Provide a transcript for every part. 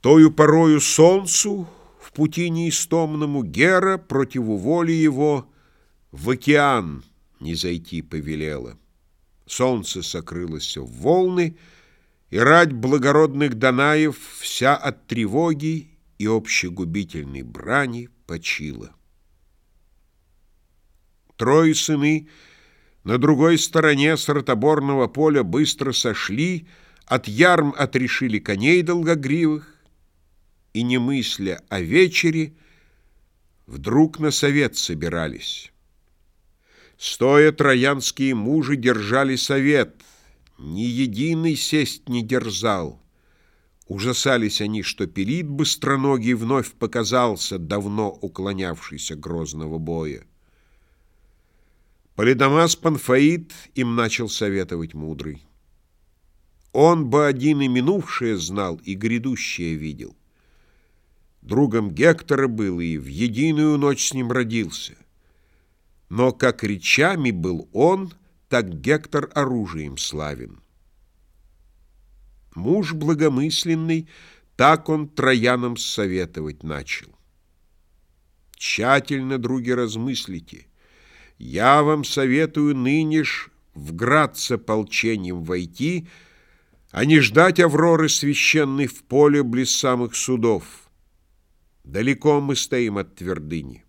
Тою порою солнцу в пути неистомному Гера противу воли его в океан не зайти повелела. Солнце сокрылось в волны, и рать благородных Данаев вся от тревоги и общегубительной брани почила. Трое сыны на другой стороне соротоборного поля быстро сошли, от ярм отрешили коней долгогривых, и, не мысля о вечере, вдруг на совет собирались. Стоя троянские мужи держали совет, ни единый сесть не дерзал. Ужасались они, что Пелит быстроногий вновь показался, давно уклонявшийся грозного боя. Полидамас Панфаид им начал советовать мудрый. Он бы один и минувшее знал, и грядущее видел. Другом Гектора был и в единую ночь с ним родился. Но как речами был он, так Гектор оружием славен. Муж благомысленный, так он троянам советовать начал. Тщательно, други, размыслите. Я вам советую ныне ж в град с ополчением войти, а не ждать Авроры священной в поле близ самых судов. Далеко мы стоим от твердыни.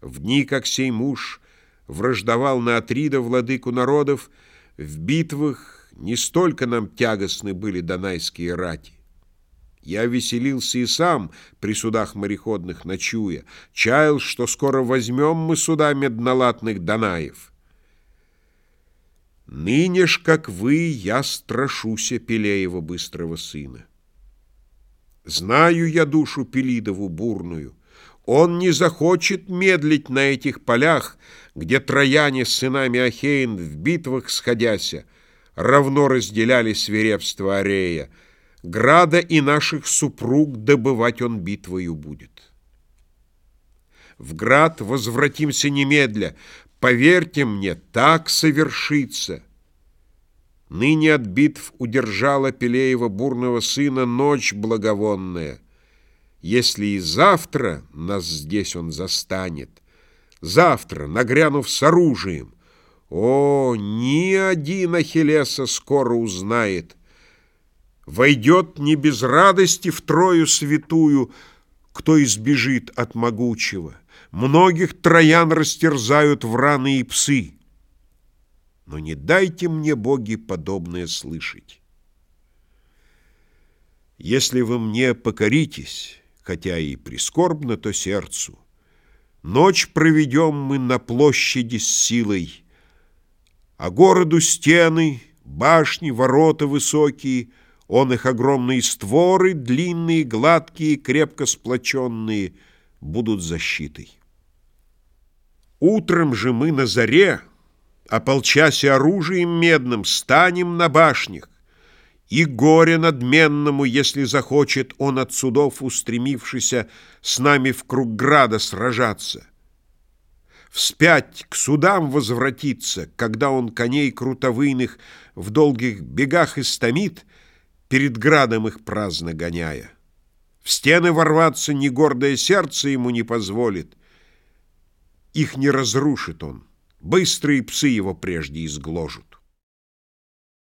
В дни, как сей муж враждовал на Атрида, владыку народов, в битвах не столько нам тягостны были донайские рати. Я веселился и сам при судах мореходных ночуя, чаял, что скоро возьмем мы суда меднолатных Данаев. Ныне ж, как вы, я страшуся Пелеева быстрого сына. Знаю я душу Пелидову бурную. Он не захочет медлить на этих полях, где трояне с сынами Ахеин в битвах сходяся равно разделяли свирепство Арея. Града и наших супруг добывать он битвою будет. В град возвратимся немедля. Поверьте мне, так совершится. Ныне от битв удержала Пелеева бурного сына ночь благовонная. Если и завтра нас здесь он застанет, завтра, нагрянув с оружием, о, ни один Ахиллеса скоро узнает, войдет не без радости в Трою святую, кто избежит от могучего. Многих троян растерзают враны и псы но не дайте мне, боги, подобное слышать. Если вы мне покоритесь, хотя и прискорбно то сердцу, Ночь проведем мы на площади с силой, А городу стены, башни, ворота высокие, Он их огромные створы, длинные, гладкие, крепко сплоченные, Будут защитой. Утром же мы на заре Ополчася оружием медным, станем на башнях, И горе надменному, если захочет он от судов, устремившийся, С нами в круг града сражаться. Вспять к судам возвратиться, когда он коней крутовыйных В долгих бегах истомит, перед градом их праздно гоняя. В стены ворваться ни гордое сердце ему не позволит, Их не разрушит он. Быстрые псы его прежде изгложат.